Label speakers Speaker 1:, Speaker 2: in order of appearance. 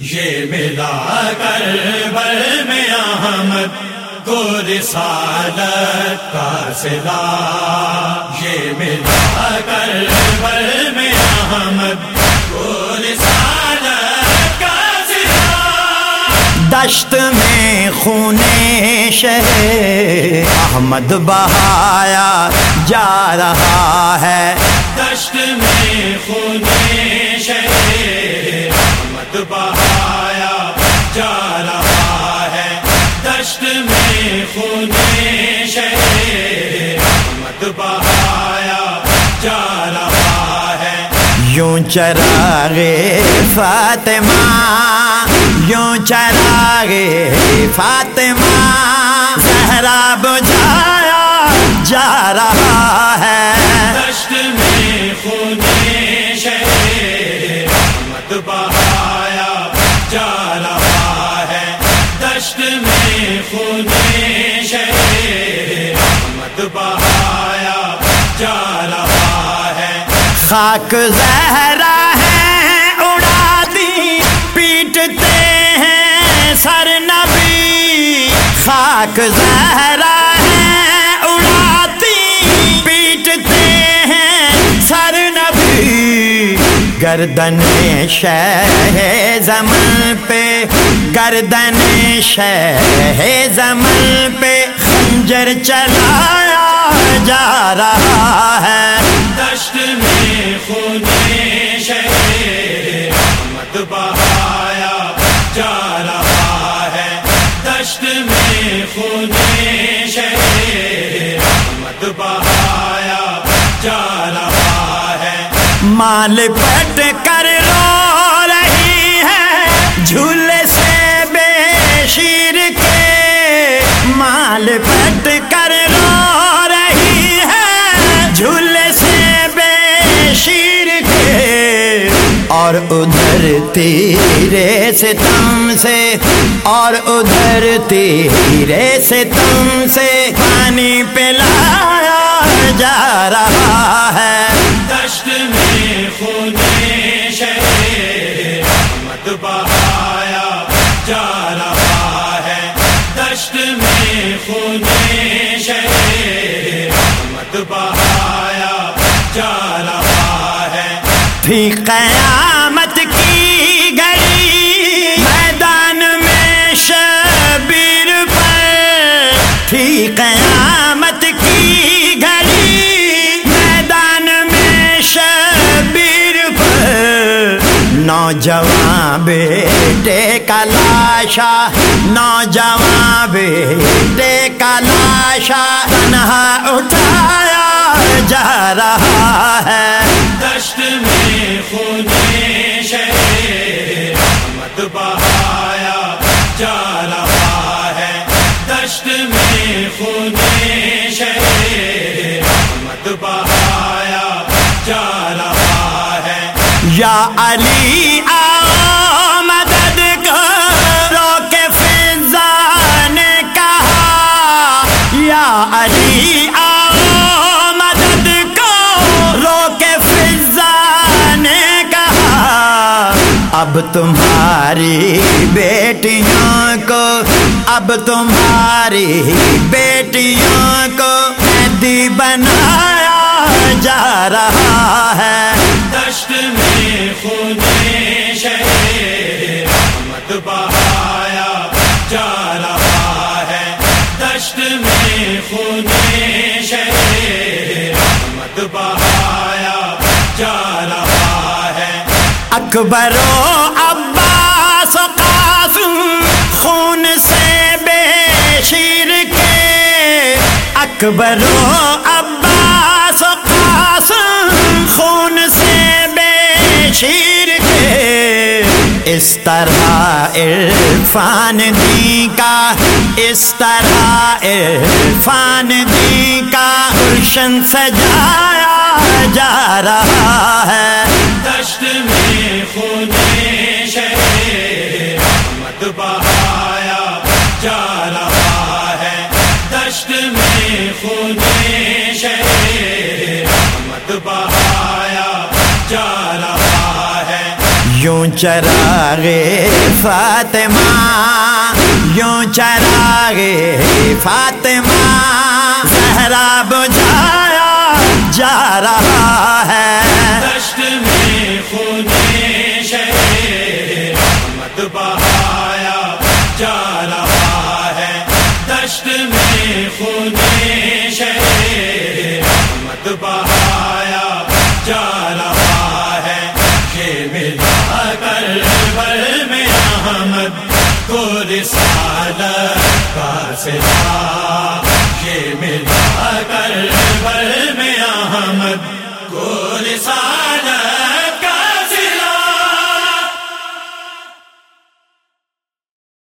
Speaker 1: یہ ملا کر بل میں احمد کو رسالت کا سلا یہ ملا کر بل میں احمد کو رسالت کا سلا
Speaker 2: دشت میں خون شہ احمد بہایا جا رہا ہے۔
Speaker 1: دشت میں خون شہ احمد بہایا جا رہا ہے۔ دشت میں خون شہ بہایا جا رہا ہے۔
Speaker 2: یوں چراغے فاطمہ، یوں چراغے فاطمہ، زہرا بجھایا جا رہا ہے۔ خاک زہرا ہے اڑا دی، پیٹتے ہیں سر نبی۔ خاک زہرا ہے اڑاتی پیٹتے ہیں سر نبی۔ گردن شہ زمن پہ، گردن شہ زمن پہ، خنجر چلایا جا رہا
Speaker 1: دشت میں خون شہ بہایا جا رہا ہے۔
Speaker 2: مال پٹ کر اور ادھر تیرے سے تم سے اور ادھر تیرے سے تم سے پانی پلایا جا رہا ہے۔
Speaker 1: دشت میں شہ احمد بہایا جا رہا ہے۔ دشت میں شہ احمد بہایا جا رہا ہے۔
Speaker 2: تھی نوجوان بیٹے کا لاشا، نوجوان بیٹے کا لاشا، تنہا اٹھایا جا رہا ہے۔
Speaker 1: دشت میں خون شہ
Speaker 2: یا علی آؤ مدد کرو کے فضا نے کہا۔ یا علی آؤ مدد کرو کے فضا نے کہا۔ اب تمہاری بیٹیوں کو، اب تمہاری بیٹیوں کو قیدی بنایا جا رہا ہے۔
Speaker 1: دشت میں خون شہ احمد بہایا جا رہا ہے۔ دشت میں خون شہ احمد بہایا جا رہا ہے۔
Speaker 2: اکبر اکبر و عباس و قاسم خون سے بے شیر کے اس طرح عرفان دی کا، اس طرح عرفان دی کا گلشن سجایا جا رہا ہے۔
Speaker 1: دشت میں خون میں خون بہایا جا رہا ہے
Speaker 2: یوں چراغے فاطمہ، یوں چراغے فاطمہ، زہرا بجھایا جا رہا ہے۔
Speaker 1: دشت میں خون شہر مت بہایا جا رہا ہے۔ دشت میں خون رسالت کا سلا یہ ملا کر بل